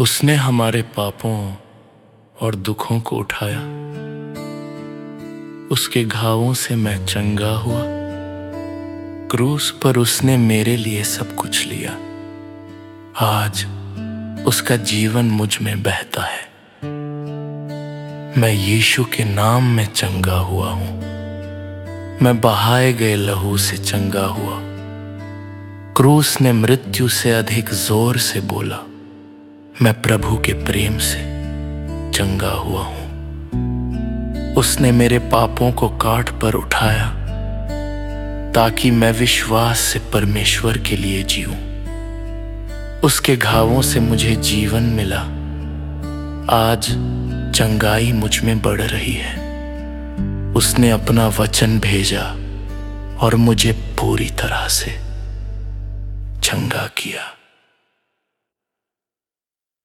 उसने हमारे पापों और दुखों को उठाया। उसके घावों से मैं चंगा हुआ। क्रूस पर उसने मेरे लिए सब कुछ लिया। आज उसका जीवन मुझमें बहता है। मैं यीशु के नाम में चंगा हुआ हूँ। मैं बहाए गए लहू से चंगा हुआ। क्रूस ने मृत्यु से अधिक ज़ोर से बोला। मैं प्रभु के प्रेम से चंगा हुआ हूँ। उसने मेरे पापों को काट पर उठाया, ताकि मैं विश्वास से परमेश्वर के लिए जीऊं। उसके घावों से मुझे जीवन मिला। आज चंगाई मुझमें बढ़ रही है। उसने अपना वचन भेजा और मुझे पूरी तरह से चंगा किया।